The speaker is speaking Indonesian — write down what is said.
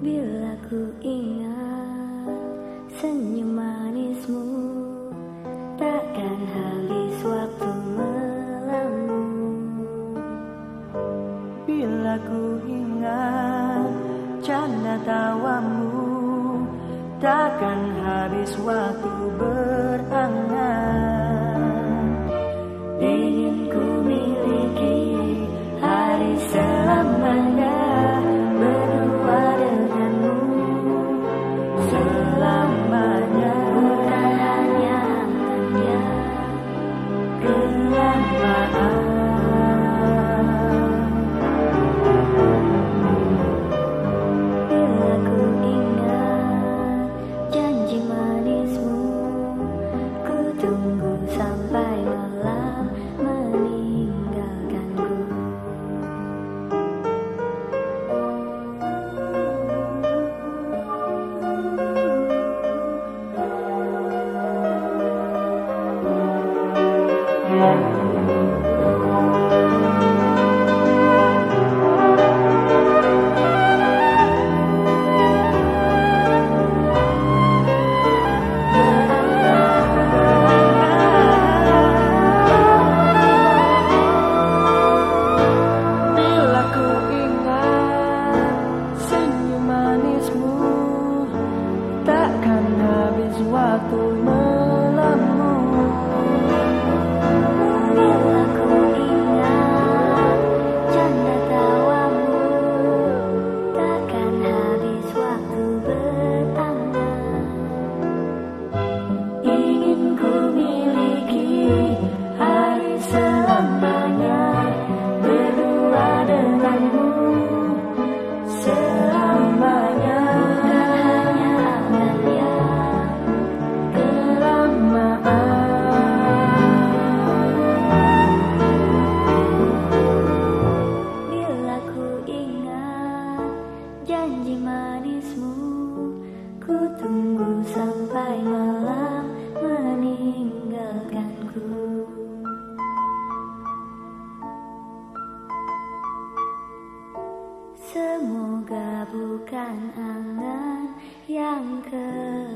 Bila ku ingat senyum manismu Takkan habis waktu melamun Bila ku ingat canda tawamu Takkan habis waktu berangkat tunggu sampai malam meninggalkanku. Bila habis waktu janji manismu. Ku tunggu sampai malam meninggalkanku. Semoga bukan angan yang ke